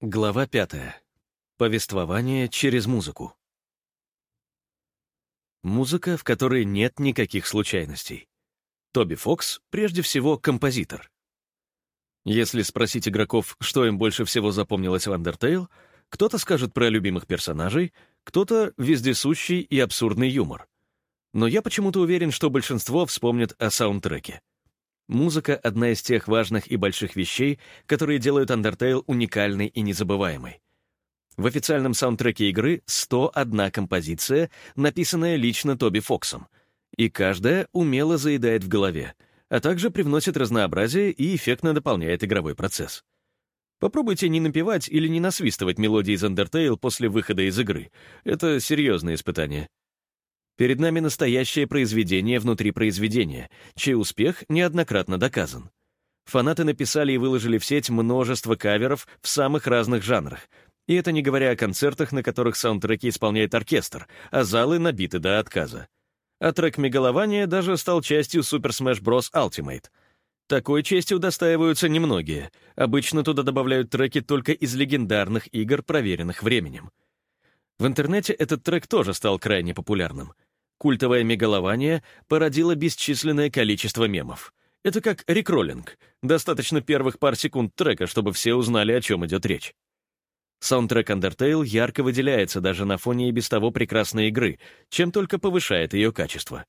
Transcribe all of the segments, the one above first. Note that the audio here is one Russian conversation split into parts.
Глава пятая. Повествование через музыку. Музыка, в которой нет никаких случайностей. Тоби Фокс — прежде всего композитор. Если спросить игроков, что им больше всего запомнилось в Undertale, кто-то скажет про любимых персонажей, кто-то — вездесущий и абсурдный юмор. Но я почему-то уверен, что большинство вспомнит о саундтреке. Музыка — одна из тех важных и больших вещей, которые делают Undertale уникальной и незабываемой. В официальном саундтреке игры 101 композиция, написанная лично Тоби Фоксом, и каждая умело заедает в голове, а также привносит разнообразие и эффектно дополняет игровой процесс. Попробуйте не напевать или не насвистывать мелодии из Undertale после выхода из игры. Это серьезное испытание. Перед нами настоящее произведение внутри произведения, чей успех неоднократно доказан. Фанаты написали и выложили в сеть множество каверов в самых разных жанрах. И это не говоря о концертах, на которых саундтреки исполняет оркестр, а залы набиты до отказа. А трек «Мегалования» даже стал частью Super Smash Bros. Ultimate. Такой честью удостаиваются немногие. Обычно туда добавляют треки только из легендарных игр, проверенных временем. В интернете этот трек тоже стал крайне популярным — Культовое мегалование породило бесчисленное количество мемов. Это как рекроллинг. Достаточно первых пар секунд трека, чтобы все узнали, о чем идет речь. Саундтрек Undertale ярко выделяется даже на фоне и без того прекрасной игры, чем только повышает ее качество.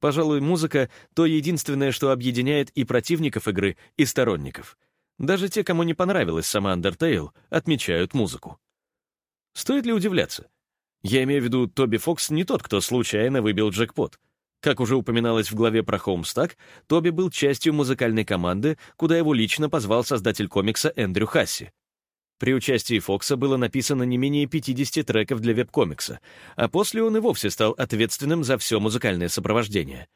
Пожалуй, музыка — то единственное, что объединяет и противников игры, и сторонников. Даже те, кому не понравилась сама Undertale, отмечают музыку. Стоит ли удивляться? Я имею в виду, Тоби Фокс не тот, кто случайно выбил джекпот. Как уже упоминалось в главе про Хоумстак, Тоби был частью музыкальной команды, куда его лично позвал создатель комикса Эндрю Хасси. При участии Фокса было написано не менее 50 треков для веб-комикса, а после он и вовсе стал ответственным за все музыкальное сопровождение.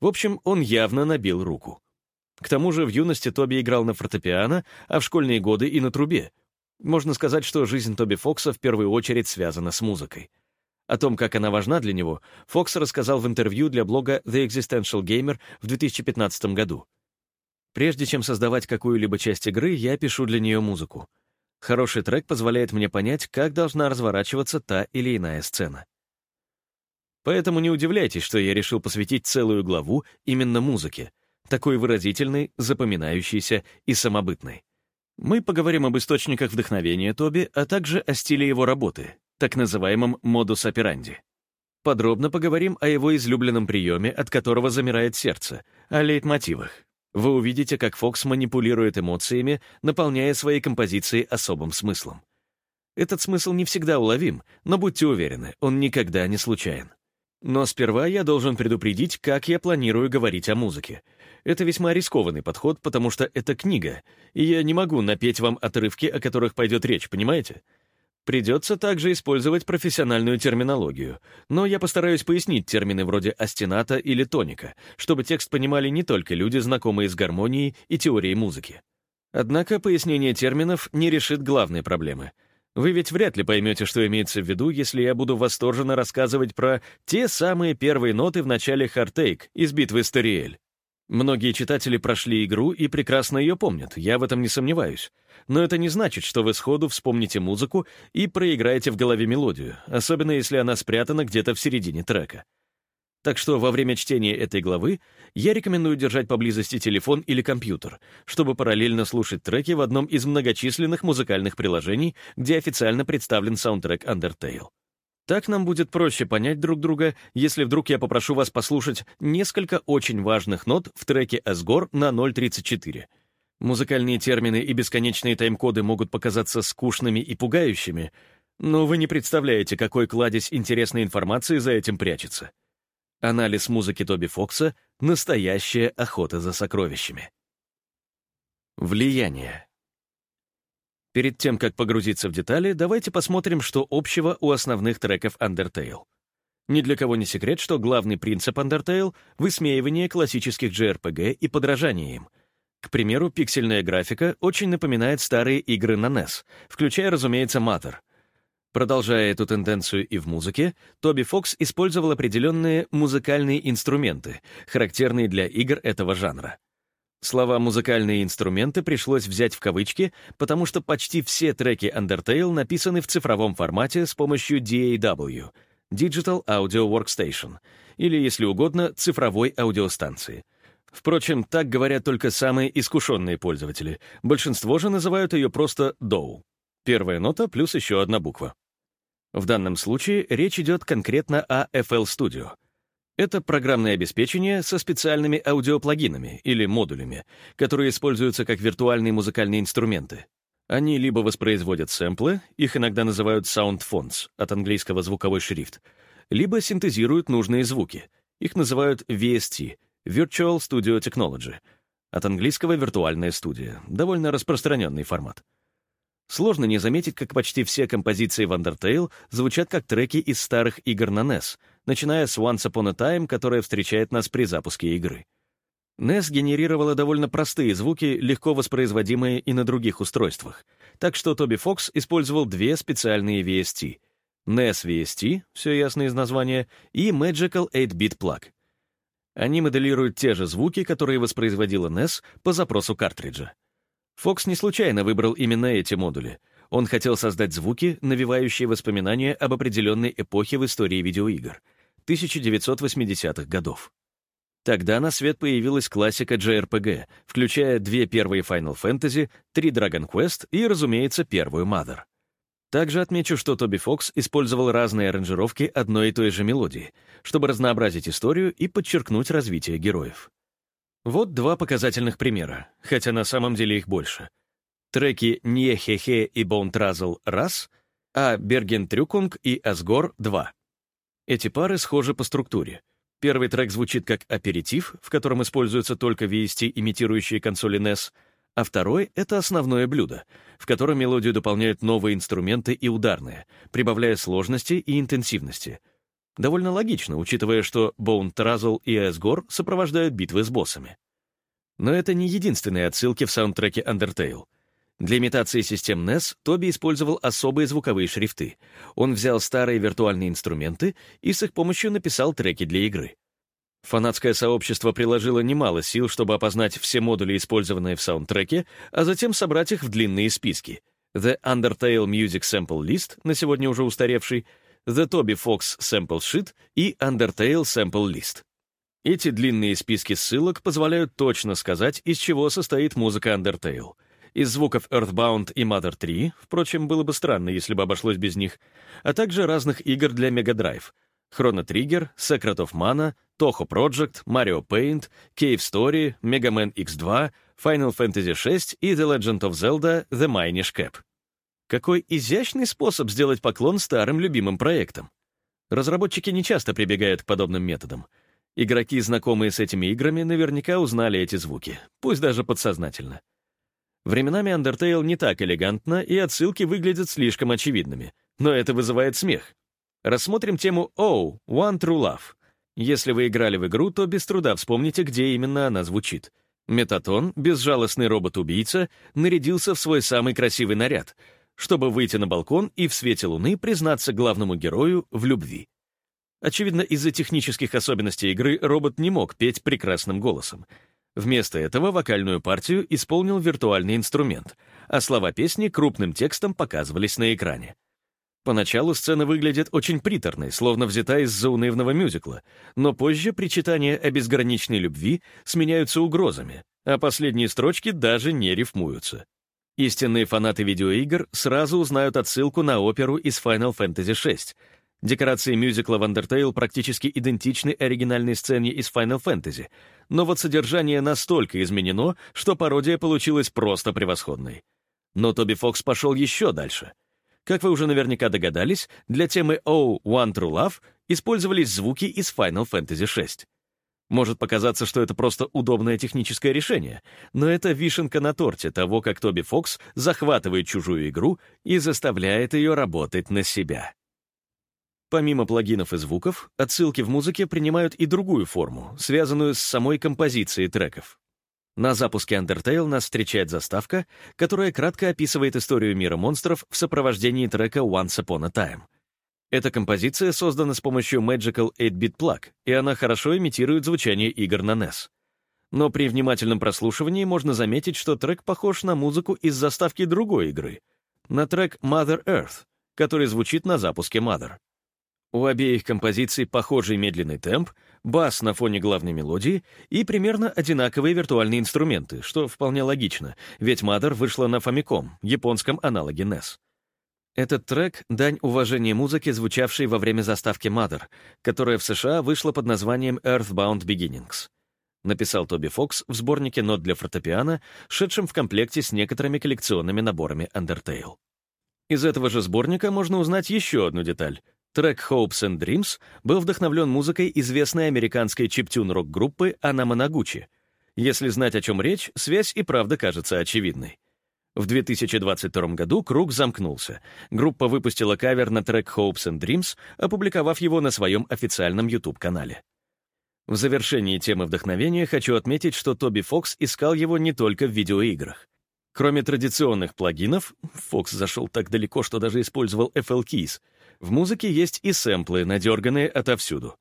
В общем, он явно набил руку. К тому же в юности Тоби играл на фортепиано, а в школьные годы и на трубе, можно сказать, что жизнь Тоби Фокса в первую очередь связана с музыкой. О том, как она важна для него, Фокс рассказал в интервью для блога The Existential Gamer в 2015 году. Прежде чем создавать какую-либо часть игры, я пишу для нее музыку. Хороший трек позволяет мне понять, как должна разворачиваться та или иная сцена. Поэтому не удивляйтесь, что я решил посвятить целую главу именно музыке, такой выразительной, запоминающейся и самобытной. Мы поговорим об источниках вдохновения Тоби, а также о стиле его работы, так называемом модус операнди. Подробно поговорим о его излюбленном приеме, от которого замирает сердце, о лейтмотивах. Вы увидите, как Фокс манипулирует эмоциями, наполняя свои композиции особым смыслом. Этот смысл не всегда уловим, но будьте уверены, он никогда не случайен. Но сперва я должен предупредить, как я планирую говорить о музыке — это весьма рискованный подход, потому что это книга, и я не могу напеть вам отрывки, о которых пойдет речь, понимаете? Придется также использовать профессиональную терминологию, но я постараюсь пояснить термины вроде астената или тоника, чтобы текст понимали не только люди, знакомые с гармонией и теорией музыки. Однако пояснение терминов не решит главной проблемы. Вы ведь вряд ли поймете, что имеется в виду, если я буду восторженно рассказывать про те самые первые ноты в начале «Хартейк» из битвы с Тариэль. Многие читатели прошли игру и прекрасно ее помнят, я в этом не сомневаюсь. Но это не значит, что вы сходу вспомните музыку и проиграете в голове мелодию, особенно если она спрятана где-то в середине трека. Так что во время чтения этой главы я рекомендую держать поблизости телефон или компьютер, чтобы параллельно слушать треки в одном из многочисленных музыкальных приложений, где официально представлен саундтрек Undertale. Так нам будет проще понять друг друга, если вдруг я попрошу вас послушать несколько очень важных нот в треке «Асгор» на 0.34. Музыкальные термины и бесконечные тайм-коды могут показаться скучными и пугающими, но вы не представляете, какой кладезь интересной информации за этим прячется. Анализ музыки Тоби Фокса — настоящая охота за сокровищами. Влияние. Перед тем, как погрузиться в детали, давайте посмотрим, что общего у основных треков Undertale. Ни для кого не секрет, что главный принцип Undertale — высмеивание классических JRPG и подражание им. К примеру, пиксельная графика очень напоминает старые игры на NES, включая, разумеется, Matter. Продолжая эту тенденцию и в музыке, Тоби Фокс использовал определенные музыкальные инструменты, характерные для игр этого жанра. Слова «музыкальные инструменты» пришлось взять в кавычки, потому что почти все треки Undertale написаны в цифровом формате с помощью DAW — Digital Audio Workstation, или, если угодно, цифровой аудиостанции. Впрочем, так говорят только самые искушенные пользователи. Большинство же называют ее просто DAW. Первая нота плюс еще одна буква. В данном случае речь идет конкретно о FL Studio — это программное обеспечение со специальными аудиоплагинами или модулями, которые используются как виртуальные музыкальные инструменты. Они либо воспроизводят сэмплы, их иногда называют sound fonts, от английского звуковой шрифт, либо синтезируют нужные звуки. Их называют VST — Virtual Studio Technology, от английского «виртуальная студия», довольно распространенный формат. Сложно не заметить, как почти все композиции в Undertale звучат как треки из старых игр на NES, начиная с Once Upon a Time, которая встречает нас при запуске игры. NES генерировала довольно простые звуки, легко воспроизводимые и на других устройствах, так что Тоби Фокс использовал две специальные VST — NES VST, все ясно из названия, и Magical 8-Bit Plug. Они моделируют те же звуки, которые воспроизводила NES по запросу картриджа. Фокс не случайно выбрал именно эти модули. Он хотел создать звуки, навевающие воспоминания об определенной эпохе в истории видеоигр — 1980-х годов. Тогда на свет появилась классика JRPG, включая две первые Final Fantasy, три Dragon Quest и, разумеется, первую Mother. Также отмечу, что Тоби Фокс использовал разные аранжировки одной и той же мелодии, чтобы разнообразить историю и подчеркнуть развитие героев. Вот два показательных примера, хотя на самом деле их больше. Треки «Не хе-хе» и «Bone Trazzle» — раз, а «Берген Трюкунг» и «Асгор» — два. Эти пары схожи по структуре. Первый трек звучит как аперитив, в котором используются только VST, имитирующие консоли NES, а второй — это основное блюдо, в котором мелодию дополняют новые инструменты и ударные, прибавляя сложности и интенсивности. Довольно логично, учитывая, что Bone Trazzle и Asgore сопровождают битвы с боссами. Но это не единственные отсылки в саундтреке Undertale — для имитации систем NES Тоби использовал особые звуковые шрифты. Он взял старые виртуальные инструменты и с их помощью написал треки для игры. Фанатское сообщество приложило немало сил, чтобы опознать все модули, использованные в саундтреке, а затем собрать их в длинные списки. The Undertale Music Sample List, на сегодня уже устаревший, The Toby Fox Sample Sheet и Undertale Sample List. Эти длинные списки ссылок позволяют точно сказать, из чего состоит музыка Undertale — из звуков Earthbound и Mother 3, впрочем, было бы странно, если бы обошлось без них, а также разных игр для Mega Drive — Chrono Trigger, Secret of Mana, Toho Project, Mario Paint, Cave Story, Mega Man X2, Final Fantasy VI и The Legend of Zelda The Minish Cap. Какой изящный способ сделать поклон старым любимым проектам. Разработчики не часто прибегают к подобным методам. Игроки, знакомые с этими играми, наверняка узнали эти звуки, пусть даже подсознательно. Временами Undertale не так элегантно, и отсылки выглядят слишком очевидными, но это вызывает смех. Рассмотрим тему «Oh, One True Love». Если вы играли в игру, то без труда вспомните, где именно она звучит. Метатон, безжалостный робот-убийца, нарядился в свой самый красивый наряд, чтобы выйти на балкон и в свете луны признаться главному герою в любви. Очевидно, из-за технических особенностей игры робот не мог петь прекрасным голосом — Вместо этого вокальную партию исполнил виртуальный инструмент, а слова песни крупным текстом показывались на экране. Поначалу сцена выглядит очень приторной, словно взята из заунывного мюзикла, но позже причитания о безграничной любви сменяются угрозами, а последние строчки даже не рифмуются. Истинные фанаты видеоигр сразу узнают отсылку на оперу из Final Fantasy VI, Декорации мюзикла в Undertale практически идентичны оригинальной сцене из Final Fantasy, но вот содержание настолько изменено, что пародия получилась просто превосходной. Но Тоби Фокс пошел еще дальше. Как вы уже наверняка догадались, для темы «Oh, One True Love» использовались звуки из Final Fantasy VI. Может показаться, что это просто удобное техническое решение, но это вишенка на торте того, как Тоби Фокс захватывает чужую игру и заставляет ее работать на себя. Помимо плагинов и звуков, отсылки в музыке принимают и другую форму, связанную с самой композицией треков. На запуске Undertale нас встречает заставка, которая кратко описывает историю мира монстров в сопровождении трека Once Upon a Time. Эта композиция создана с помощью Magical 8-Bit Plug, и она хорошо имитирует звучание игр на NES. Но при внимательном прослушивании можно заметить, что трек похож на музыку из заставки другой игры, на трек Mother Earth, который звучит на запуске Mother. У обеих композиций похожий медленный темп, бас на фоне главной мелодии и примерно одинаковые виртуальные инструменты, что вполне логично, ведь Mother вышла на Famicom, японском аналоге NES. Этот трек — дань уважения музыке, звучавшей во время заставки Mother, которая в США вышла под названием Earthbound Beginnings. Написал Тоби Фокс в сборнике нот для фортепиано, шедшем в комплекте с некоторыми коллекционными наборами Undertale. Из этого же сборника можно узнать еще одну деталь. Трек Hopes and Dreams был вдохновлен музыкой известной американской чиптюн-рок-группы Анаманагучи. Если знать, о чем речь, связь и правда кажется очевидной. В 2022 году круг замкнулся. Группа выпустила кавер на трек Hopes and Dreams, опубликовав его на своем официальном YouTube-канале. В завершении темы вдохновения хочу отметить, что Тоби Фокс искал его не только в видеоиграх. Кроме традиционных плагинов, Фокс зашел так далеко, что даже использовал FL Keys, в музыке есть и сэмплы, надерганные отовсюду.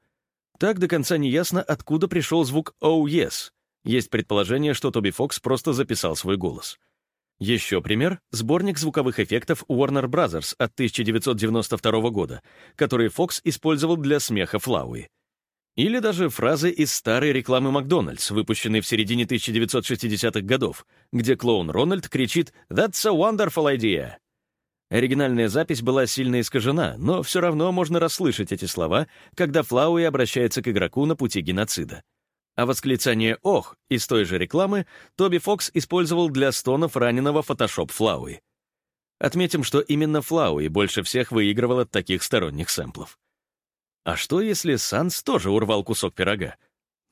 Так до конца не ясно, откуда пришел звук «Oh yes». Есть предположение, что Тоби Фокс просто записал свой голос. Еще пример — сборник звуковых эффектов Warner Brothers от 1992 года, который Фокс использовал для смеха Флауи. Или даже фразы из старой рекламы Макдональдс, выпущенной в середине 1960-х годов, где клоун Рональд кричит «That's a wonderful idea!». Оригинальная запись была сильно искажена, но все равно можно расслышать эти слова, когда Флауи обращается к игроку на пути геноцида. А восклицание «Ох!» из той же рекламы Тоби Фокс использовал для стонов раненого фотошоп Флауи. Отметим, что именно Флауи больше всех выигрывал от таких сторонних сэмплов. А что, если Санс тоже урвал кусок пирога?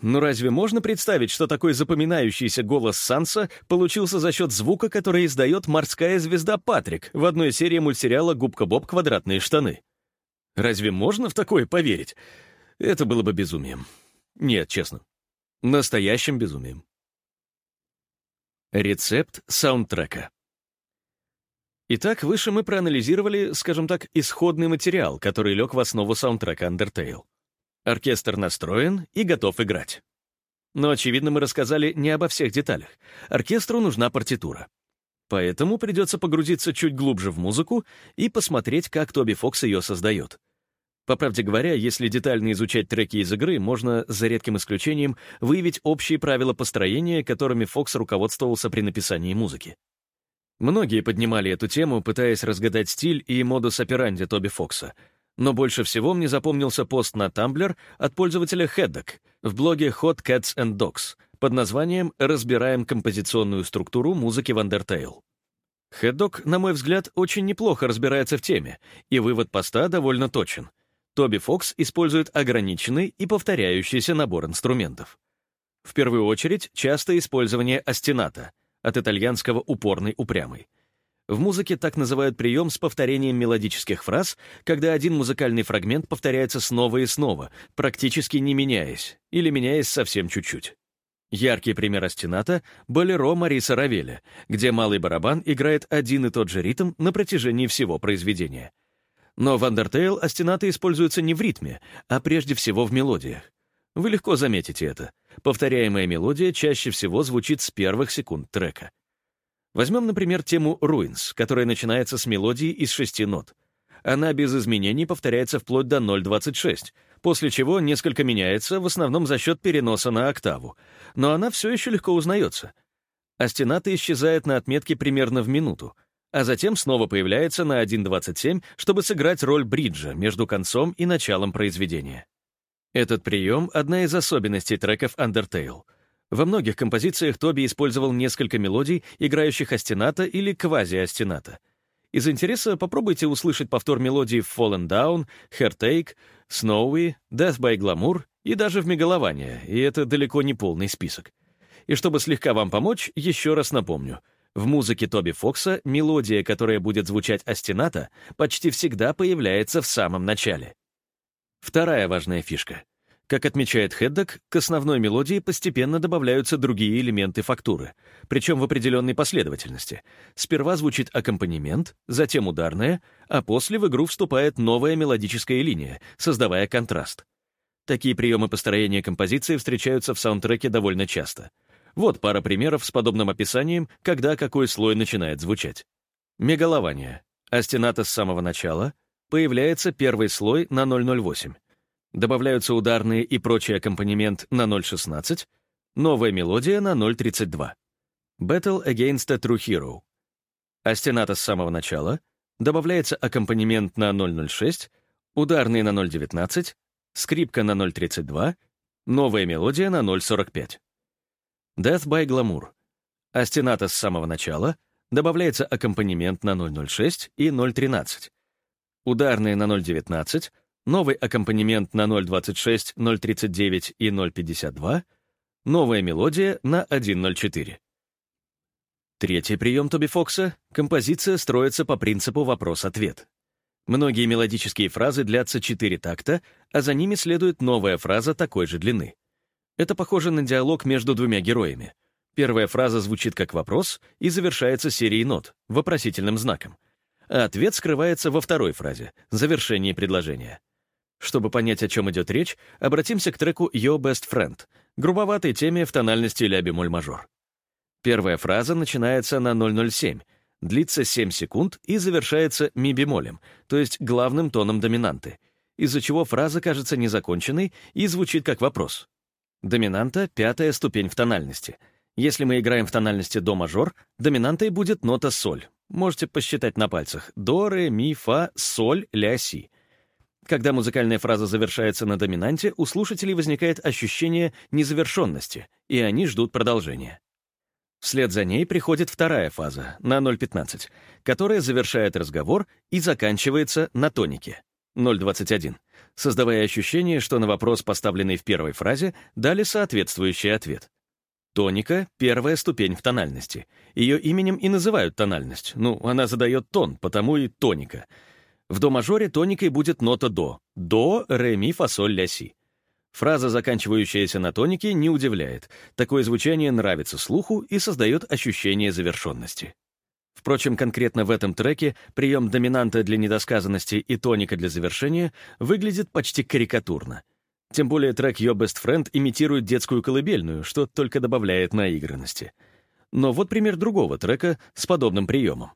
Ну разве можно представить, что такой запоминающийся голос Санса получился за счет звука, который издает морская звезда Патрик в одной серии мультсериала «Губка Боб. Квадратные штаны»? Разве можно в такое поверить? Это было бы безумием. Нет, честно. Настоящим безумием. Рецепт саундтрека. Итак, выше мы проанализировали, скажем так, исходный материал, который лег в основу саундтрека Undertale. Оркестр настроен и готов играть. Но, очевидно, мы рассказали не обо всех деталях. Оркестру нужна партитура. Поэтому придется погрузиться чуть глубже в музыку и посмотреть, как Тоби Фокс ее создает. По правде говоря, если детально изучать треки из игры, можно, за редким исключением, выявить общие правила построения, которыми Фокс руководствовался при написании музыки. Многие поднимали эту тему, пытаясь разгадать стиль и модус операнди Тоби Фокса. Но больше всего мне запомнился пост на Tumblr от пользователя Heddock в блоге Hot Cats and Dogs под названием «Разбираем композиционную структуру музыки в Undertale». Heddock, на мой взгляд, очень неплохо разбирается в теме, и вывод поста довольно точен. Тоби Фокс использует ограниченный и повторяющийся набор инструментов. В первую очередь, часто использование астената — от итальянского «упорный, упрямый». В музыке так называют прием с повторением мелодических фраз, когда один музыкальный фрагмент повторяется снова и снова, практически не меняясь, или меняясь совсем чуть-чуть. Яркий пример астената — «Болеро» Мариса Равеля, где малый барабан играет один и тот же ритм на протяжении всего произведения. Но в Undertale астенаты используются не в ритме, а прежде всего в мелодиях. Вы легко заметите это. Повторяемая мелодия чаще всего звучит с первых секунд трека. Возьмем, например, тему «Ruins», которая начинается с мелодии из шести нот. Она без изменений повторяется вплоть до 0.26, после чего несколько меняется, в основном за счет переноса на октаву. Но она все еще легко узнается. Астената исчезает на отметке примерно в минуту, а затем снова появляется на 1.27, чтобы сыграть роль бриджа между концом и началом произведения. Этот прием — одна из особенностей треков Undertale. Во многих композициях Тоби использовал несколько мелодий, играющих астената или квази-астената. Из интереса попробуйте услышать повтор мелодий в Fallen Down, Hairtake, Snowy, Death by Glamour и даже в Мегалование, и это далеко не полный список. И чтобы слегка вам помочь, еще раз напомню. В музыке Тоби Фокса мелодия, которая будет звучать астената, почти всегда появляется в самом начале. Вторая важная фишка. Как отмечает Хеддок, к основной мелодии постепенно добавляются другие элементы фактуры, причем в определенной последовательности. Сперва звучит аккомпанемент, затем ударная, а после в игру вступает новая мелодическая линия, создавая контраст. Такие приемы построения композиции встречаются в саундтреке довольно часто. Вот пара примеров с подобным описанием, когда какой слой начинает звучать. Мегалования. Астената с самого начала. Появляется первый слой на 008. Добавляются ударные и прочий аккомпанемент на 016. Новая мелодия на 032. Battle Against a True Hero. Астената с самого начала. Добавляется аккомпанемент на 006. Ударные на 019. Скрипка на 032. Новая мелодия на 045. Death by Glamour. Астената с самого начала, добавляется аккомпанемент на 006 и 013. Ударные на 019, новый аккомпанемент на 026, 039 и 052, новая мелодия на 104. Третий прием Тоби Фокса — композиция строится по принципу вопрос-ответ. Многие мелодические фразы длятся 4 такта, а за ними следует новая фраза такой же длины. Это похоже на диалог между двумя героями. Первая фраза звучит как вопрос и завершается серией нот, вопросительным знаком. А ответ скрывается во второй фразе, завершении предложения. Чтобы понять, о чем идет речь, обратимся к треку «Your Best Friend», грубоватой теме в тональности ля бемоль мажор. Первая фраза начинается на 007, длится 7 секунд и завершается ми бемолем, то есть главным тоном доминанты, из-за чего фраза кажется незаконченной и звучит как вопрос. Доминанта — пятая ступень в тональности. Если мы играем в тональности до мажор, доминантой будет нота соль. Можете посчитать на пальцах. До, ре, ми, фа, соль, ля, си. Когда музыкальная фраза завершается на доминанте, у слушателей возникает ощущение незавершенности, и они ждут продолжения. Вслед за ней приходит вторая фаза, на 0.15, которая завершает разговор и заканчивается на тонике, 0.21 создавая ощущение, что на вопрос, поставленный в первой фразе, дали соответствующий ответ. Тоника — первая ступень в тональности. Ее именем и называют тональность. Ну, она задает тон, потому и тоника. В до-мажоре тоникой будет нота до. До, ре, ми, фа, соль, ля, си. Фраза, заканчивающаяся на тонике, не удивляет. Такое звучание нравится слуху и создает ощущение завершенности. Впрочем, конкретно в этом треке прием доминанта для недосказанности и тоника для завершения выглядит почти карикатурно. Тем более трек Your Best Friend имитирует детскую колыбельную, что только добавляет наигранности. Но вот пример другого трека с подобным приемом.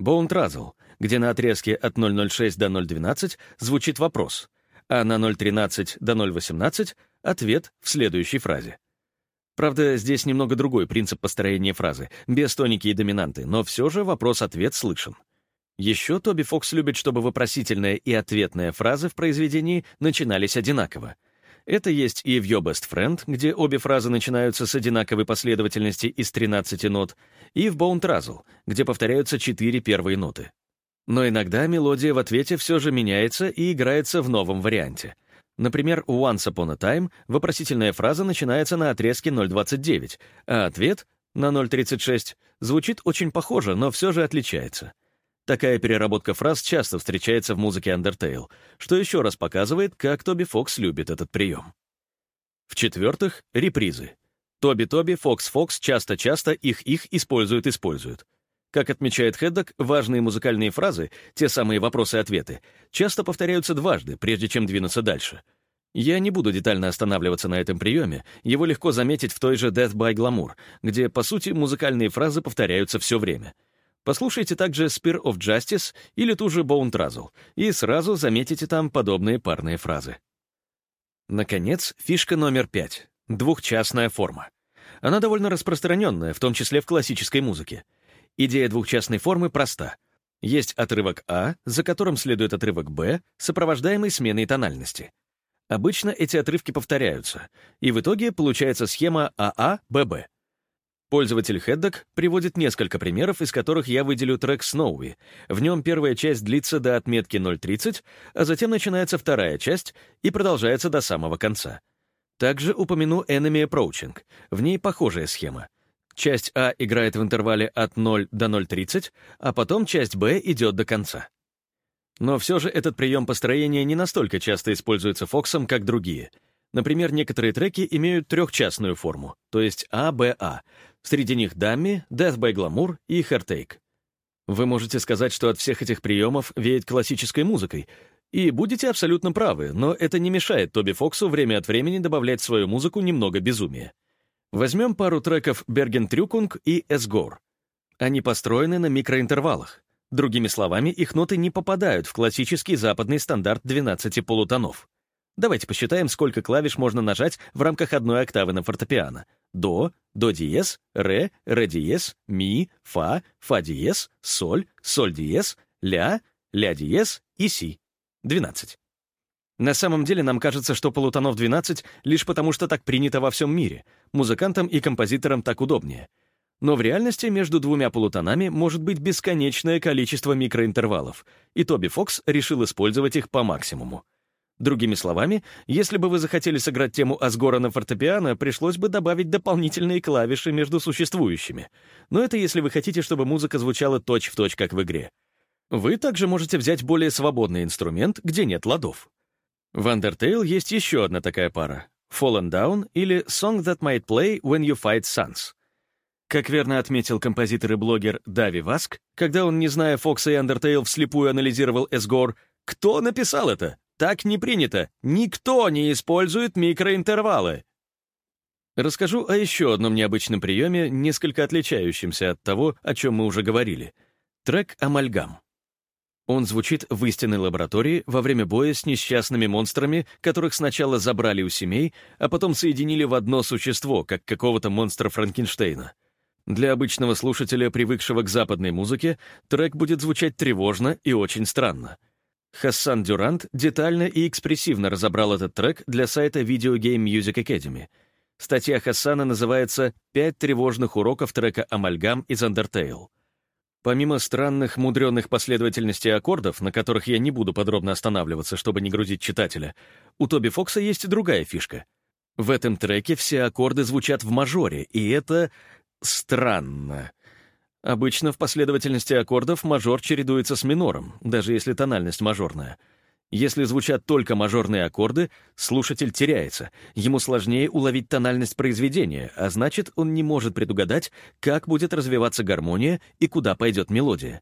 Bone Trazzle, где на отрезке от 0.06 до 0.12 звучит вопрос, а на 0.13 до 0.18 — ответ в следующей фразе. Правда, здесь немного другой принцип построения фразы, без тоники и доминанты, но все же вопрос-ответ слышен. Еще Тоби Фокс любит, чтобы вопросительная и ответная фразы в произведении начинались одинаково. Это есть и в «Your Best Friend», где обе фразы начинаются с одинаковой последовательности из 13 нот, и в «Bone Trazzle», где повторяются четыре первые ноты. Но иногда мелодия в ответе все же меняется и играется в новом варианте — Например, «Once upon a time» вопросительная фраза начинается на отрезке 0.29, а ответ на 0.36 звучит очень похоже, но все же отличается. Такая переработка фраз часто встречается в музыке Undertale, что еще раз показывает, как Тоби Фокс любит этот прием. В-четвертых, репризы. Тоби-Тоби, Фокс-Фокс часто-часто их-их используют-используют. Как отмечает Хеддок, важные музыкальные фразы, те самые вопросы-ответы, часто повторяются дважды, прежде чем двинуться дальше. Я не буду детально останавливаться на этом приеме, его легко заметить в той же Death by Glamour, где, по сути, музыкальные фразы повторяются все время. Послушайте также Spear of Justice или ту же Bone Trazzle, и сразу заметите там подобные парные фразы. Наконец, фишка номер пять — двухчастная форма. Она довольно распространенная, в том числе в классической музыке. Идея двухчастной формы проста. Есть отрывок А, за которым следует отрывок Б, сопровождаемый сменой тональности. Обычно эти отрывки повторяются, и в итоге получается схема АА-ББ. Пользователь Хеддок приводит несколько примеров, из которых я выделю трек Snowy. В нем первая часть длится до отметки 0.30, а затем начинается вторая часть и продолжается до самого конца. Также упомяну Enemy Approaching. В ней похожая схема. Часть А играет в интервале от 0 до 0.30, а потом часть Б идет до конца. Но все же этот прием построения не настолько часто используется Фоксом, как другие. Например, некоторые треки имеют трехчастную форму, то есть А-Б-А. Среди них Дамми, Death by Glamour и Heartache. Вы можете сказать, что от всех этих приемов веет классической музыкой, и будете абсолютно правы, но это не мешает Тоби Фоксу время от времени добавлять в свою музыку немного безумия. Возьмем пару треков «Берген-Трюкунг» и «Эсгор». Они построены на микроинтервалах. Другими словами, их ноты не попадают в классический западный стандарт 12 полутонов. Давайте посчитаем, сколько клавиш можно нажать в рамках одной октавы на фортепиано. До, до диез, ре, ре диез, ми, фа, фа диез, соль, соль диез, ля, ля диез и си. 12. На самом деле нам кажется, что полутонов 12 лишь потому, что так принято во всем мире. Музыкантам и композиторам так удобнее. Но в реальности между двумя полутонами может быть бесконечное количество микроинтервалов, и Тоби Фокс решил использовать их по максимуму. Другими словами, если бы вы захотели сыграть тему Асгора на фортепиано, пришлось бы добавить дополнительные клавиши между существующими. Но это если вы хотите, чтобы музыка звучала точь-в-точь, точь, как в игре. Вы также можете взять более свободный инструмент, где нет ладов. В Undertale есть еще одна такая пара — Fallen Down или Song That Might Play When You Fight Suns. Как верно отметил композитор и блогер Дави Васк, когда он, не зная Фокса и Undertale, вслепую анализировал Эсгор, «Кто написал это? Так не принято. Никто не использует микроинтервалы». Расскажу о еще одном необычном приеме, несколько отличающемся от того, о чем мы уже говорили. Трек «Амальгам». Он звучит в истинной лаборатории во время боя с несчастными монстрами, которых сначала забрали у семей, а потом соединили в одно существо, как какого-то монстра Франкенштейна. Для обычного слушателя, привыкшего к западной музыке, трек будет звучать тревожно и очень странно. Хассан Дюрант детально и экспрессивно разобрал этот трек для сайта Video Game Music Academy. Статья Хассана называется «Пять тревожных уроков трека «Амальгам» из Undertale». Помимо странных, мудренных последовательностей аккордов, на которых я не буду подробно останавливаться, чтобы не грузить читателя, у Тоби Фокса есть другая фишка. В этом треке все аккорды звучат в мажоре, и это странно. Обычно в последовательности аккордов мажор чередуется с минором, даже если тональность мажорная — если звучат только мажорные аккорды, слушатель теряется, ему сложнее уловить тональность произведения, а значит, он не может предугадать, как будет развиваться гармония и куда пойдет мелодия.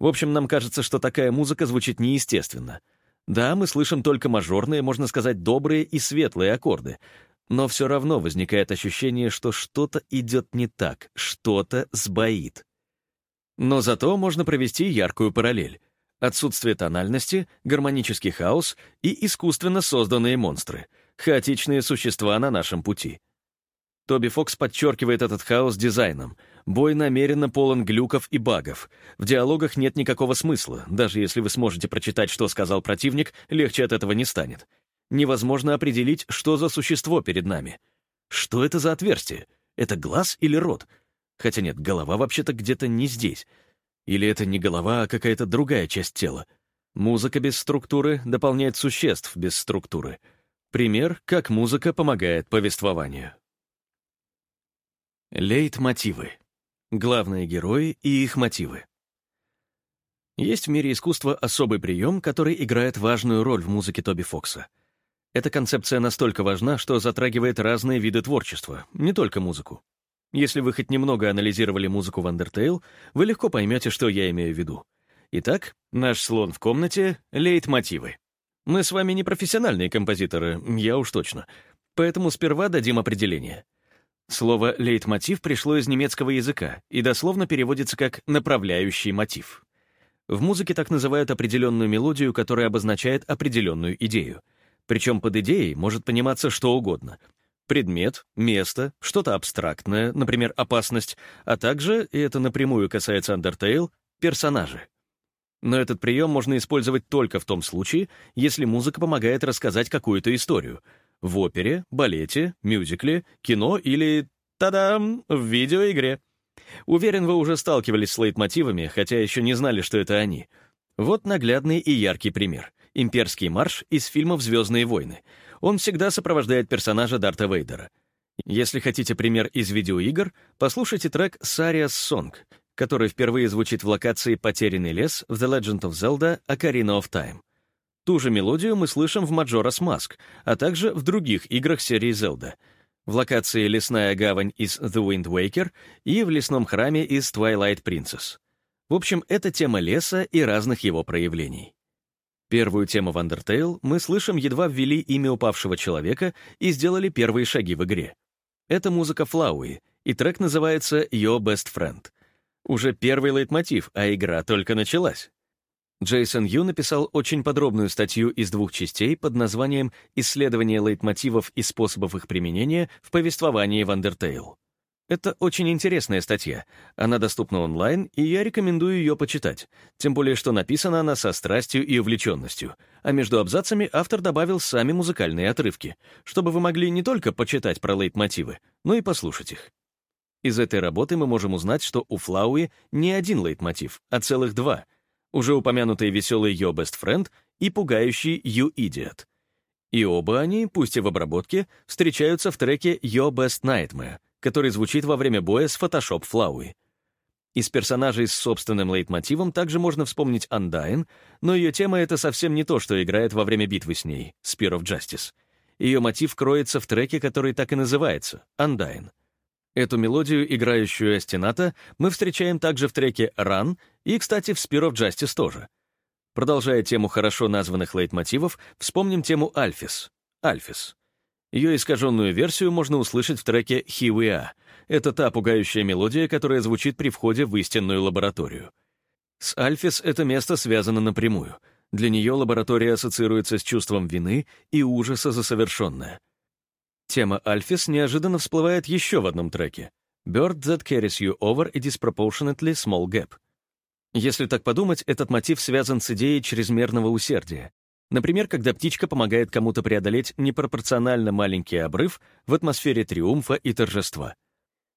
В общем, нам кажется, что такая музыка звучит неестественно. Да, мы слышим только мажорные, можно сказать, добрые и светлые аккорды, но все равно возникает ощущение, что что-то идет не так, что-то сбоит. Но зато можно провести яркую параллель отсутствие тональности, гармонический хаос и искусственно созданные монстры, хаотичные существа на нашем пути. Тоби Фокс подчеркивает этот хаос дизайном. Бой намеренно полон глюков и багов. В диалогах нет никакого смысла. Даже если вы сможете прочитать, что сказал противник, легче от этого не станет. Невозможно определить, что за существо перед нами. Что это за отверстие? Это глаз или рот? Хотя нет, голова вообще-то где-то не здесь. Или это не голова, а какая-то другая часть тела? Музыка без структуры дополняет существ без структуры. Пример, как музыка помогает повествованию. Лейтмотивы. Главные герои и их мотивы. Есть в мире искусства особый прием, который играет важную роль в музыке Тоби Фокса. Эта концепция настолько важна, что затрагивает разные виды творчества, не только музыку. Если вы хоть немного анализировали музыку в Undertale, вы легко поймете, что я имею в виду. Итак, наш слон в комнате — лейтмотивы. Мы с вами не профессиональные композиторы, я уж точно. Поэтому сперва дадим определение. Слово «лейтмотив» пришло из немецкого языка и дословно переводится как «направляющий мотив». В музыке так называют определенную мелодию, которая обозначает определенную идею. Причем под идеей может пониматься что угодно, предмет, место, что-то абстрактное, например, опасность, а также, и это напрямую касается Undertale, персонажи. Но этот прием можно использовать только в том случае, если музыка помогает рассказать какую-то историю. В опере, балете, мюзикле, кино или, тадам, в видеоигре. Уверен, вы уже сталкивались с лейтмотивами, хотя еще не знали, что это они. Вот наглядный и яркий пример. Имперский марш из фильмов «Звездные войны» он всегда сопровождает персонажа Дарта Вейдера. Если хотите пример из видеоигр, послушайте трек «Saria's Song», который впервые звучит в локации «Потерянный лес» в The Legend of Zelda Ocarina of Time. Ту же мелодию мы слышим в Majora's Mask, а также в других играх серии Zelda, в локации «Лесная гавань» из The Wind Waker и в лесном храме из Twilight Princess. В общем, это тема леса и разных его проявлений. Первую тему в Undertale мы слышим, едва ввели имя упавшего человека и сделали первые шаги в игре. Это музыка Флауи, и трек называется «Your Best Friend». Уже первый лейтмотив, а игра только началась. Джейсон Ю написал очень подробную статью из двух частей под названием «Исследование лейтмотивов и способов их применения в повествовании в Undertale». Это очень интересная статья. Она доступна онлайн, и я рекомендую ее почитать. Тем более, что написана она со страстью и увлеченностью. А между абзацами автор добавил сами музыкальные отрывки, чтобы вы могли не только почитать про лейтмотивы, но и послушать их. Из этой работы мы можем узнать, что у Флауи не один лейтмотив, а целых два — уже упомянутый веселый Your Best Friend и пугающий You Idiot. И оба они, пусть и в обработке, встречаются в треке Your Best Nightmare, который звучит во время боя с Photoshop Flowey. Из персонажей с собственным лейтмотивом также можно вспомнить Undyne, но ее тема — это совсем не то, что играет во время битвы с ней, Spear of Justice. Ее мотив кроется в треке, который так и называется — Undyne. Эту мелодию, играющую Астената, мы встречаем также в треке «Run» и, кстати, в Spear of Justice тоже. Продолжая тему хорошо названных лейтмотивов, вспомним тему «Альфис» — «Альфис». Ее искаженную версию можно услышать в треке «Here Are». Это та пугающая мелодия, которая звучит при входе в истинную лабораторию. С «Альфис» это место связано напрямую. Для нее лаборатория ассоциируется с чувством вины и ужаса за совершенное — Тема Альфис неожиданно всплывает еще в одном треке «Bird that carries you over a disproportionately small gap». Если так подумать, этот мотив связан с идеей чрезмерного усердия. Например, когда птичка помогает кому-то преодолеть непропорционально маленький обрыв в атмосфере триумфа и торжества.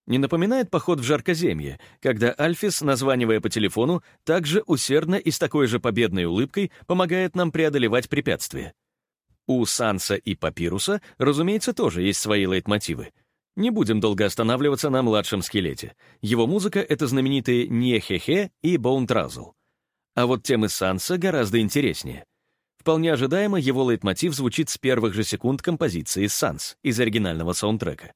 Не напоминает поход в жаркоземье, когда Альфис, названивая по телефону, также усердно и с такой же победной улыбкой помогает нам преодолевать препятствия. У Санса и Папируса, разумеется, тоже есть свои лейтмотивы. Не будем долго останавливаться на младшем скелете. Его музыка — это знаменитые «Не-хе-хе» и «Боун Тразл». А вот темы Санса гораздо интереснее. Вполне ожидаемо его лейтмотив звучит с первых же секунд композиции «Санс» из оригинального саундтрека.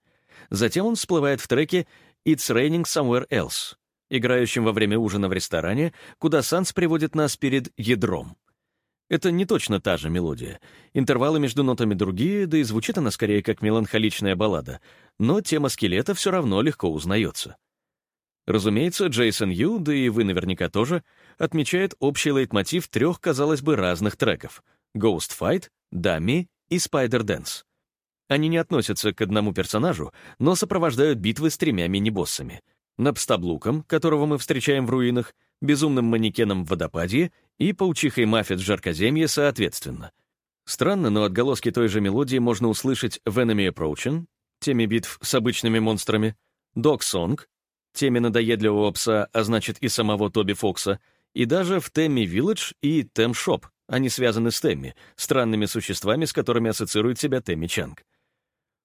Затем он всплывает в треке «It's Raining Somewhere Else», играющем во время ужина в ресторане, куда Санс приводит нас перед ядром. Это не точно та же мелодия. Интервалы между нотами другие, да и звучит она скорее как меланхоличная баллада, но тема скелета все равно легко узнается. Разумеется, Джейсон Ю, да и вы наверняка тоже, отмечает общий лейтмотив трех, казалось бы, разных треков — Ghost Fight, Dummy и Spider Dance. Они не относятся к одному персонажу, но сопровождают битвы с тремя мини-боссами — Напстаблуком, которого мы встречаем в руинах, безумным манекеном в водопаде и паучихой Маффет в жаркоземье соответственно. Странно, но отголоски той же мелодии можно услышать в Enemy Approaching, теме битв с обычными монстрами, Dog Song, теме надоедливого пса, а значит и самого Тоби Фокса, и даже в Темми Village и Тем Shop. Они связаны с Темми, странными существами, с которыми ассоциирует себя Темми Чанг.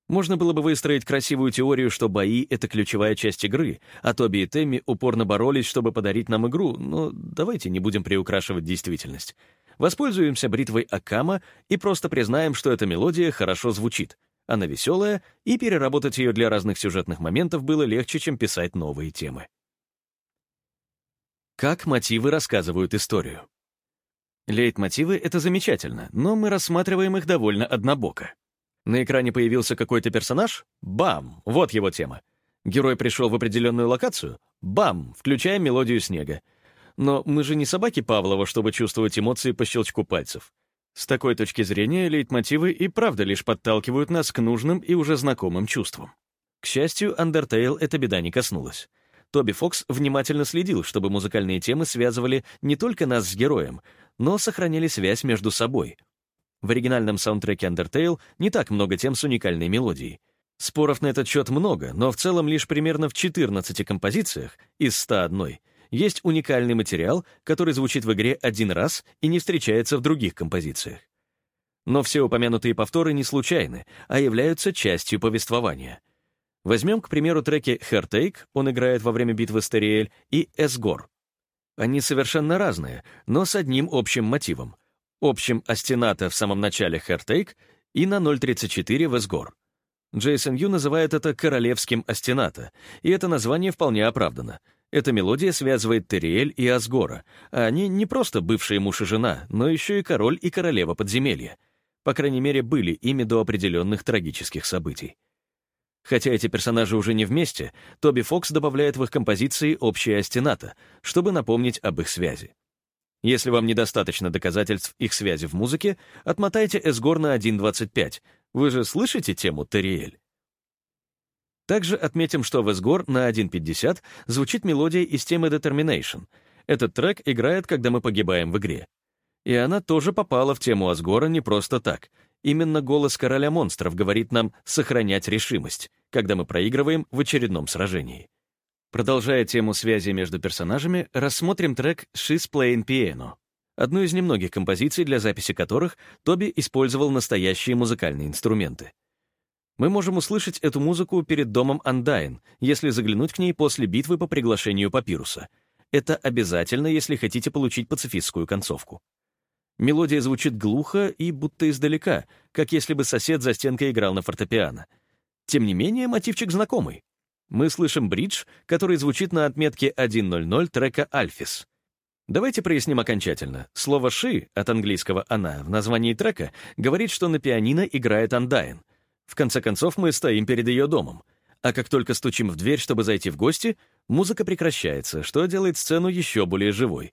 Можно было бы выстроить красивую теорию, что бои — это ключевая часть игры, а Тоби и Тэмми упорно боролись, чтобы подарить нам игру, но давайте не будем приукрашивать действительность. Воспользуемся бритвой Акама и просто признаем, что эта мелодия хорошо звучит. Она веселая, и переработать ее для разных сюжетных моментов было легче, чем писать новые темы. Как мотивы рассказывают историю? Лейтмотивы — это замечательно, но мы рассматриваем их довольно однобоко. На экране появился какой-то персонаж? Бам! Вот его тема. Герой пришел в определенную локацию? Бам! Включаем мелодию снега. Но мы же не собаки Павлова, чтобы чувствовать эмоции по щелчку пальцев. С такой точки зрения лейтмотивы и правда лишь подталкивают нас к нужным и уже знакомым чувствам. К счастью, Undertale эта беда не коснулась. Тоби Фокс внимательно следил, чтобы музыкальные темы связывали не только нас с героем, но сохраняли связь между собой — в оригинальном саундтреке Undertale не так много тем с уникальной мелодией. Споров на этот счет много, но в целом лишь примерно в 14 композициях из 101 есть уникальный материал, который звучит в игре один раз и не встречается в других композициях. Но все упомянутые повторы не случайны, а являются частью повествования. Возьмем, к примеру, треки «Heartache» он играет во время битвы с Териэль и «Эсгор». Они совершенно разные, но с одним общим мотивом общим астената в самом начале Хертейк и на 0.34 в Эсгор. Джейсон Ю называет это королевским астената, и это название вполне оправдано. Эта мелодия связывает Терриэль и Асгора, а они не просто бывшие муж и жена, но еще и король и королева подземелья. По крайней мере, были ими до определенных трагических событий. Хотя эти персонажи уже не вместе, Тоби Фокс добавляет в их композиции общее астената, чтобы напомнить об их связи. Если вам недостаточно доказательств их связи в музыке, отмотайте Эсгор на 1.25. Вы же слышите тему Терриэль? Также отметим, что в Эсгор на 1.50 звучит мелодия из темы Determination. Этот трек играет, когда мы погибаем в игре. И она тоже попала в тему Асгора не просто так. Именно голос короля монстров говорит нам сохранять решимость, когда мы проигрываем в очередном сражении. Продолжая тему связи между персонажами, рассмотрим трек «She's Playing Piano», одну из немногих композиций, для записи которых Тоби использовал настоящие музыкальные инструменты. Мы можем услышать эту музыку перед домом Андайн, если заглянуть к ней после битвы по приглашению Папируса. Это обязательно, если хотите получить пацифистскую концовку. Мелодия звучит глухо и будто издалека, как если бы сосед за стенкой играл на фортепиано. Тем не менее, мотивчик знакомый мы слышим бридж, который звучит на отметке 1.00 трека «Альфис». Давайте проясним окончательно. Слово «ши» от английского «она» в названии трека говорит, что на пианино играет Андайн. В конце концов, мы стоим перед ее домом. А как только стучим в дверь, чтобы зайти в гости, музыка прекращается, что делает сцену еще более живой.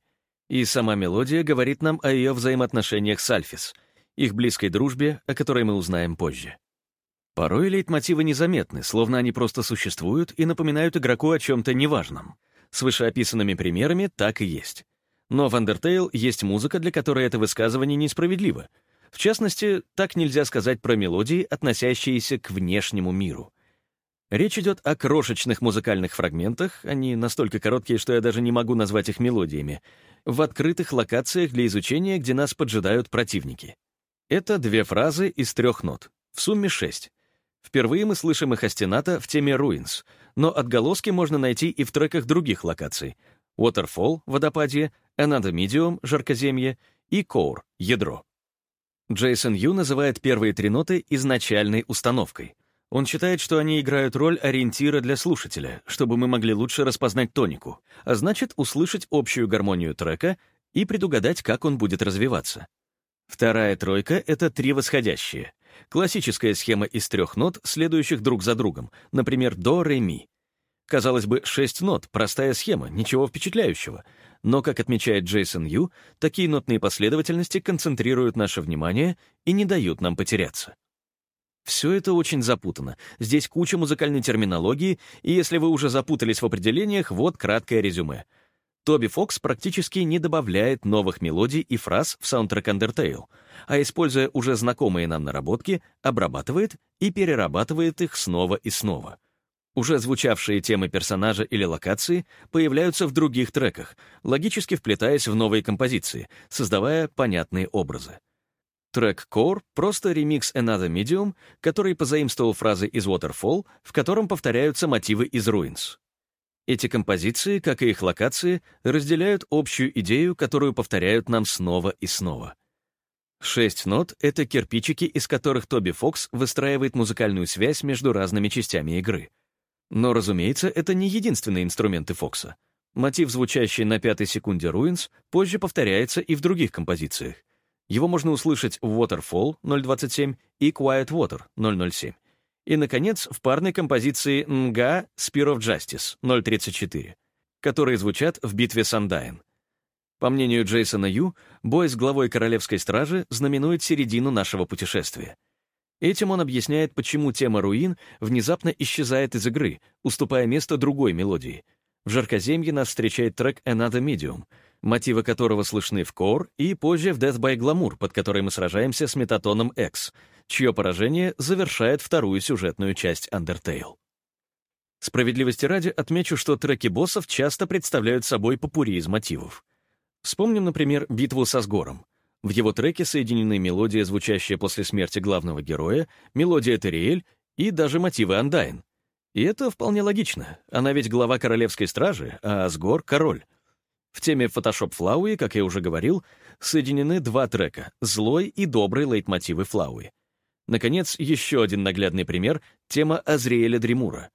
И сама мелодия говорит нам о ее взаимоотношениях с Альфис, их близкой дружбе, о которой мы узнаем позже. Порой лейтмотивы незаметны, словно они просто существуют и напоминают игроку о чем-то неважном. С вышеописанными примерами так и есть. Но в Undertale есть музыка, для которой это высказывание несправедливо. В частности, так нельзя сказать про мелодии, относящиеся к внешнему миру. Речь идет о крошечных музыкальных фрагментах, они настолько короткие, что я даже не могу назвать их мелодиями, в открытых локациях для изучения, где нас поджидают противники. Это две фразы из трех нот, в сумме шесть. Впервые мы слышим их астената в теме Ruins, но отголоски можно найти и в треках других локаций — Waterfall — водопадье, Another жаркоземье и Core — ядро. Джейсон Ю называет первые три ноты изначальной установкой. Он считает, что они играют роль ориентира для слушателя, чтобы мы могли лучше распознать тонику, а значит, услышать общую гармонию трека и предугадать, как он будет развиваться. Вторая тройка — это три восходящие. Классическая схема из трех нот, следующих друг за другом, например, до, ре, ми. Казалось бы, шесть нот, простая схема, ничего впечатляющего. Но, как отмечает Джейсон Ю, такие нотные последовательности концентрируют наше внимание и не дают нам потеряться. Все это очень запутано. Здесь куча музыкальной терминологии, и если вы уже запутались в определениях, вот краткое резюме — Тоби Фокс практически не добавляет новых мелодий и фраз в саундтрек Undertale, а используя уже знакомые нам наработки, обрабатывает и перерабатывает их снова и снова. Уже звучавшие темы персонажа или локации появляются в других треках, логически вплетаясь в новые композиции, создавая понятные образы. Трек Core — просто ремикс Another Medium, который позаимствовал фразы из Waterfall, в котором повторяются мотивы из Ruins. Эти композиции, как и их локации, разделяют общую идею, которую повторяют нам снова и снова. Шесть нот — это кирпичики, из которых Тоби Фокс выстраивает музыкальную связь между разными частями игры. Но, разумеется, это не единственные инструменты Фокса. Мотив, звучащий на пятой секунде Ruins, позже повторяется и в других композициях. Его можно услышать в Waterfall 0.27 и Quiet Water 0.07. И, наконец, в парной композиции «Нга» Spear of Justice 034, которые звучат в битве с Андайн. По мнению Джейсона Ю, бой с главой Королевской Стражи знаменует середину нашего путешествия. Этим он объясняет, почему тема руин внезапно исчезает из игры, уступая место другой мелодии. В Жаркоземье нас встречает трек «Another Medium», мотивы которого слышны в Core и позже в Death by Glamour, под которой мы сражаемся с Метатоном X, чье поражение завершает вторую сюжетную часть Undertale. Справедливости ради отмечу, что треки боссов часто представляют собой попури из мотивов. Вспомним, например, битву со Сгором. В его треке соединены мелодия, звучащая после смерти главного героя, мелодия Терриэль и даже мотивы Андайн. И это вполне логично. Она ведь глава королевской стражи, а Асгор — король. В теме Photoshop Флауи, как я уже говорил, соединены два трека — злой и добрый лейтмотивы Флауи. Наконец, еще один наглядный пример — тема Азриэля Дремура.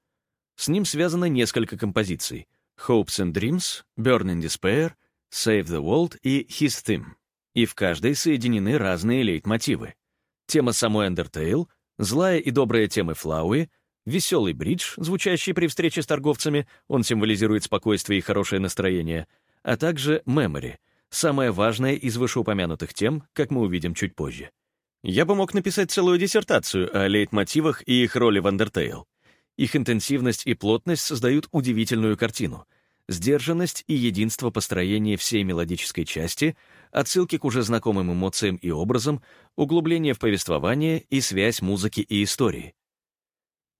С ним связано несколько композиций — Hopes and Dreams, Burn in Despair, Save the World и His Theme. И в каждой соединены разные лейтмотивы. Тема самой Undertale, злая и добрая темы Флауи, веселый бридж, звучащий при встрече с торговцами, он символизирует спокойствие и хорошее настроение, а также memory, самое важное из вышеупомянутых тем, как мы увидим чуть позже. Я бы мог написать целую диссертацию о лейтмотивах и их роли в Undertale. Их интенсивность и плотность создают удивительную картину. Сдержанность и единство построения всей мелодической части, отсылки к уже знакомым эмоциям и образам, углубление в повествование и связь музыки и истории.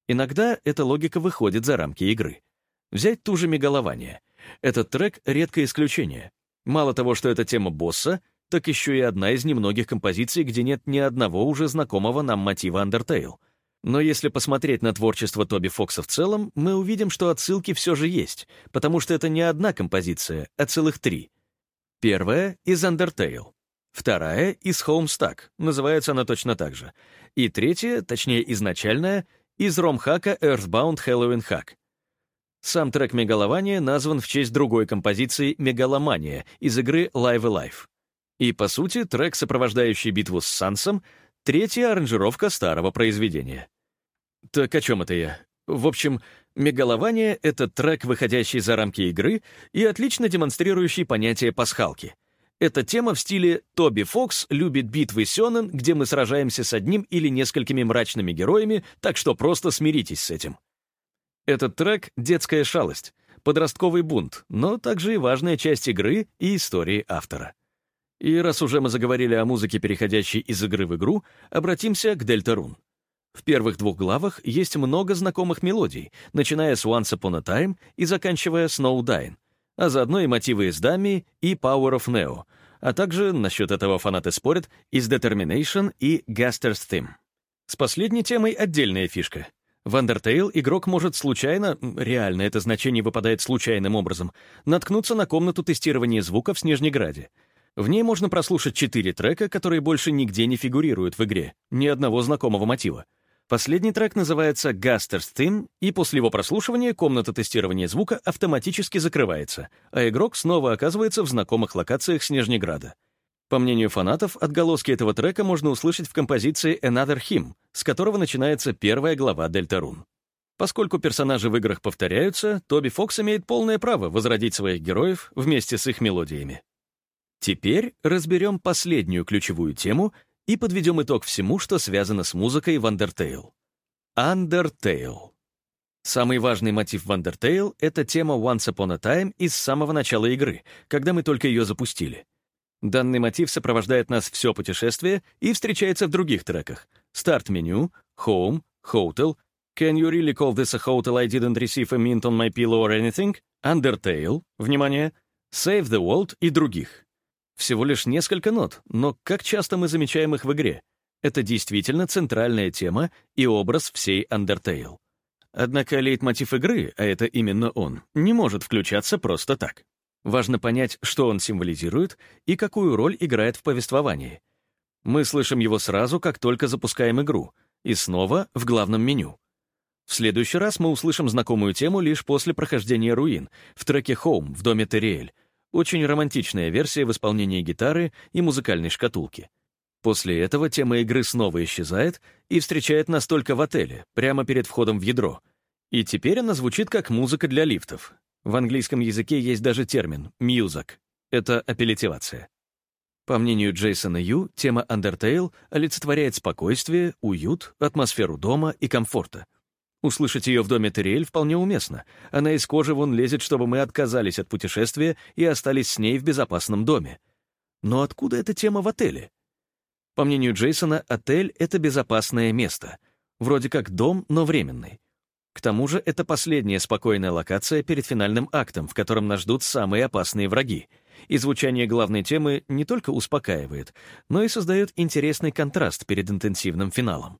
Иногда эта логика выходит за рамки игры. Взять ту же «Мегалование». Этот трек — редкое исключение. Мало того, что это тема босса, так еще и одна из немногих композиций, где нет ни одного уже знакомого нам мотива Undertale. Но если посмотреть на творчество Тоби Фокса в целом, мы увидим, что отсылки все же есть, потому что это не одна композиция, а целых три. Первая — из Undertale. Вторая — из Homestuck, называется она точно так же. И третья, точнее изначальная, из ромхака Earthbound Halloween Hack. Сам трек «Мегалования» назван в честь другой композиции «Мегаломания» из игры Live Alive. И, по сути, трек, сопровождающий битву с Сансом, третья аранжировка старого произведения. Так о чем это я? В общем, «Мегалования» — это трек, выходящий за рамки игры и отлично демонстрирующий понятие пасхалки. Это тема в стиле «Тоби Фокс любит битвы Сёнэн, где мы сражаемся с одним или несколькими мрачными героями, так что просто смиритесь с этим». Этот трек — детская шалость, подростковый бунт, но также и важная часть игры и истории автора. И раз уже мы заговорили о музыке, переходящей из игры в игру, обратимся к Дельтарун. В первых двух главах есть много знакомых мелодий, начиная с Once Upon a Time и заканчивая Snow Dying, а заодно и мотивы из Дами и Power of Neo, а также, насчет этого фанаты спорят, из Determination и Gaster's Theme. С последней темой отдельная фишка. В Undertale игрок может случайно, реально это значение выпадает случайным образом, наткнуться на комнату тестирования звука в Снежнеграде. В ней можно прослушать четыре трека, которые больше нигде не фигурируют в игре, ни одного знакомого мотива. Последний трек называется Gaster's Theme, и после его прослушивания комната тестирования звука автоматически закрывается, а игрок снова оказывается в знакомых локациях Снежнеграда. По мнению фанатов, отголоски этого трека можно услышать в композиции Another Hymn, с которого начинается первая глава Дельтарун. Поскольку персонажи в играх повторяются, Тоби Фокс имеет полное право возродить своих героев вместе с их мелодиями. Теперь разберем последнюю ключевую тему и подведем итог всему, что связано с музыкой в Undertale. Undertale. Самый важный мотив в Undertale — это тема Once Upon a Time из самого начала игры, когда мы только ее запустили. Данный мотив сопровождает нас все путешествие и встречается в других треках. Старт-меню, Home, Hotel, Can you really call this a hotel I didn't receive a mint on my pillow or anything? Undertale, внимание, Save the World и других. Всего лишь несколько нот, но как часто мы замечаем их в игре? Это действительно центральная тема и образ всей Undertale. Однако лейтмотив игры, а это именно он, не может включаться просто так. Важно понять, что он символизирует и какую роль играет в повествовании. Мы слышим его сразу, как только запускаем игру, и снова в главном меню. В следующий раз мы услышим знакомую тему лишь после прохождения руин, в треке «Home» в доме Терриэль, очень романтичная версия в исполнении гитары и музыкальной шкатулки. После этого тема игры снова исчезает и встречает нас только в отеле, прямо перед входом в ядро. И теперь она звучит как музыка для лифтов. В английском языке есть даже термин «music». Это апеллитивация. По мнению Джейсона Ю, тема Undertale олицетворяет спокойствие, уют, атмосферу дома и комфорта. Услышать ее в доме Терриэль вполне уместно. Она из кожи вон лезет, чтобы мы отказались от путешествия и остались с ней в безопасном доме. Но откуда эта тема в отеле? По мнению Джейсона, отель — это безопасное место. Вроде как дом, но временный. К тому же это последняя спокойная локация перед финальным актом, в котором нас ждут самые опасные враги. И звучание главной темы не только успокаивает, но и создает интересный контраст перед интенсивным финалом.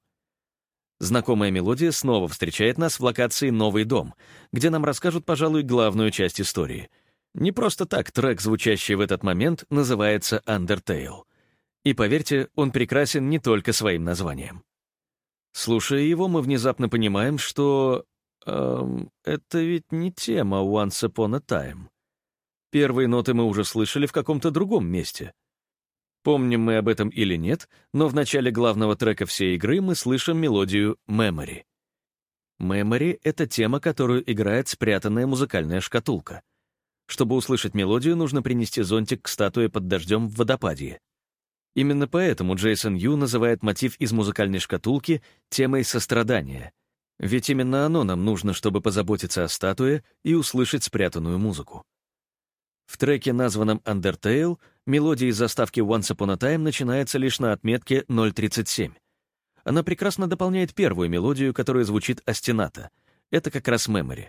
Знакомая мелодия снова встречает нас в локации «Новый дом», где нам расскажут, пожалуй, главную часть истории. Не просто так трек, звучащий в этот момент, называется «Undertale». И поверьте, он прекрасен не только своим названием. Слушая его, мы внезапно понимаем, что... Эм, это ведь не тема «Once Upon a Time». Первые ноты мы уже слышали в каком-то другом месте — Помним мы об этом или нет, но в начале главного трека всей игры мы слышим мелодию «Memory». Memory — это тема, которую играет спрятанная музыкальная шкатулка. Чтобы услышать мелодию, нужно принести зонтик к статуе под дождем в водопаде. Именно поэтому Джейсон Ю называет мотив из музыкальной шкатулки темой сострадания. Ведь именно оно нам нужно, чтобы позаботиться о статуе и услышать спрятанную музыку. В треке, названном Undertale, мелодия из заставки Once Upon a Time начинается лишь на отметке 0.37. Она прекрасно дополняет первую мелодию, которая звучит остената. Это как раз Memory.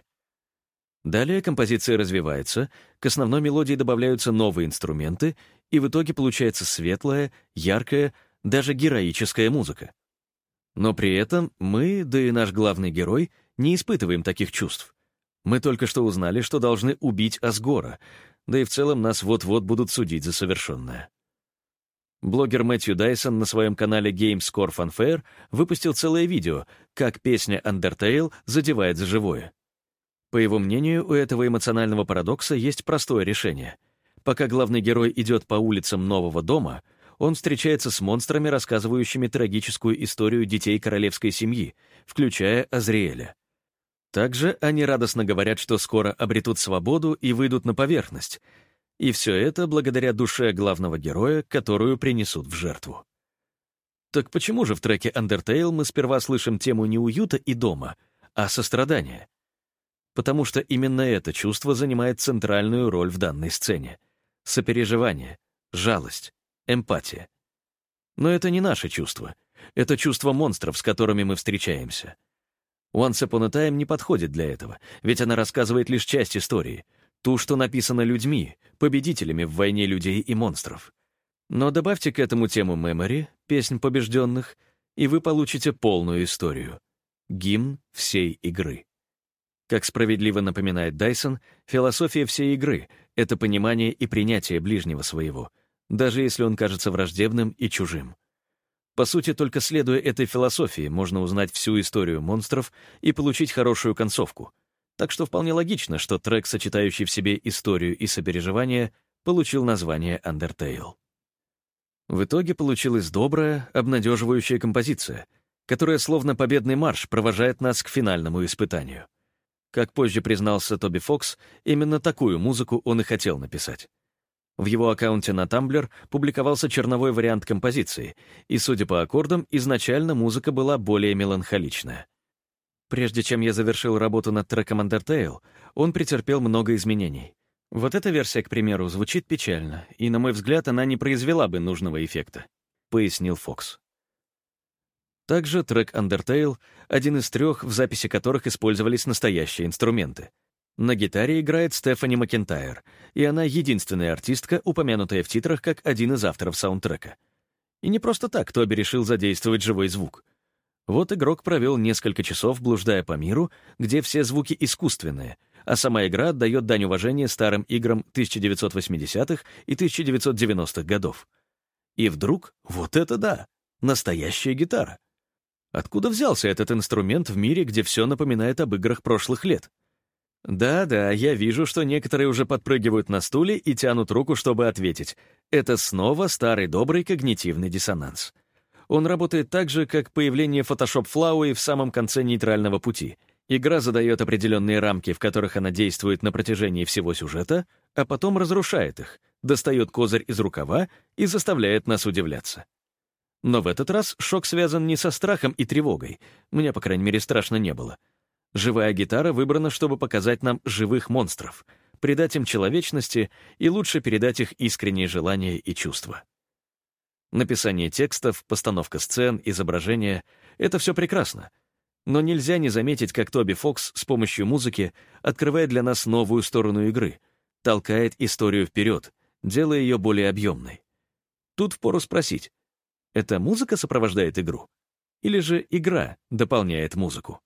Далее композиция развивается, к основной мелодии добавляются новые инструменты, и в итоге получается светлая, яркая, даже героическая музыка. Но при этом мы, да и наш главный герой, не испытываем таких чувств. Мы только что узнали, что должны убить Асгора, да и в целом нас вот-вот будут судить за совершенное. Блогер Мэтью Дайсон на своем канале GameScore Fanfare выпустил целое видео, как песня Undertale задевает за живое. По его мнению, у этого эмоционального парадокса есть простое решение. Пока главный герой идет по улицам нового дома, он встречается с монстрами, рассказывающими трагическую историю детей королевской семьи, включая Азриэля. Также они радостно говорят, что скоро обретут свободу и выйдут на поверхность. И все это благодаря душе главного героя, которую принесут в жертву. Так почему же в треке Undertale мы сперва слышим тему не уюта и дома, а сострадания? Потому что именно это чувство занимает центральную роль в данной сцене. Сопереживание, жалость, эмпатия. Но это не наше чувство. Это чувство монстров, с которыми мы встречаемся. Once Upon a Time не подходит для этого, ведь она рассказывает лишь часть истории, ту, что написана людьми, победителями в войне людей и монстров. Но добавьте к этому тему Memory, песнь побежденных, и вы получите полную историю. Гимн всей игры. Как справедливо напоминает Дайсон, философия всей игры — это понимание и принятие ближнего своего, даже если он кажется враждебным и чужим. По сути, только следуя этой философии, можно узнать всю историю монстров и получить хорошую концовку. Так что вполне логично, что трек, сочетающий в себе историю и сопереживание, получил название Undertale. В итоге получилась добрая, обнадеживающая композиция, которая словно победный марш провожает нас к финальному испытанию. Как позже признался Тоби Фокс, именно такую музыку он и хотел написать. В его аккаунте на Tumblr публиковался черновой вариант композиции, и, судя по аккордам, изначально музыка была более меланхоличная. Прежде чем я завершил работу над треком Undertale, он претерпел много изменений. Вот эта версия, к примеру, звучит печально, и, на мой взгляд, она не произвела бы нужного эффекта, — пояснил Фокс. Также трек Undertale — один из трех, в записи которых использовались настоящие инструменты — на гитаре играет Стефани Макентайр, и она единственная артистка, упомянутая в титрах как один из авторов саундтрека. И не просто так Тоби решил задействовать живой звук. Вот игрок провел несколько часов, блуждая по миру, где все звуки искусственные, а сама игра отдает дань уважения старым играм 1980-х и 1990-х годов. И вдруг, вот это да, настоящая гитара. Откуда взялся этот инструмент в мире, где все напоминает об играх прошлых лет? Да-да, я вижу, что некоторые уже подпрыгивают на стуле и тянут руку, чтобы ответить. Это снова старый добрый когнитивный диссонанс. Он работает так же, как появление Photoshop Flowey в самом конце нейтрального пути. Игра задает определенные рамки, в которых она действует на протяжении всего сюжета, а потом разрушает их, достает козырь из рукава и заставляет нас удивляться. Но в этот раз шок связан не со страхом и тревогой, мне, по крайней мере, страшно не было — Живая гитара выбрана, чтобы показать нам живых монстров, придать им человечности и лучше передать их искренние желания и чувства. Написание текстов, постановка сцен, изображения — это все прекрасно. Но нельзя не заметить, как Тоби Фокс с помощью музыки открывает для нас новую сторону игры, толкает историю вперед, делая ее более объемной. Тут впору спросить, это музыка сопровождает игру? Или же игра дополняет музыку?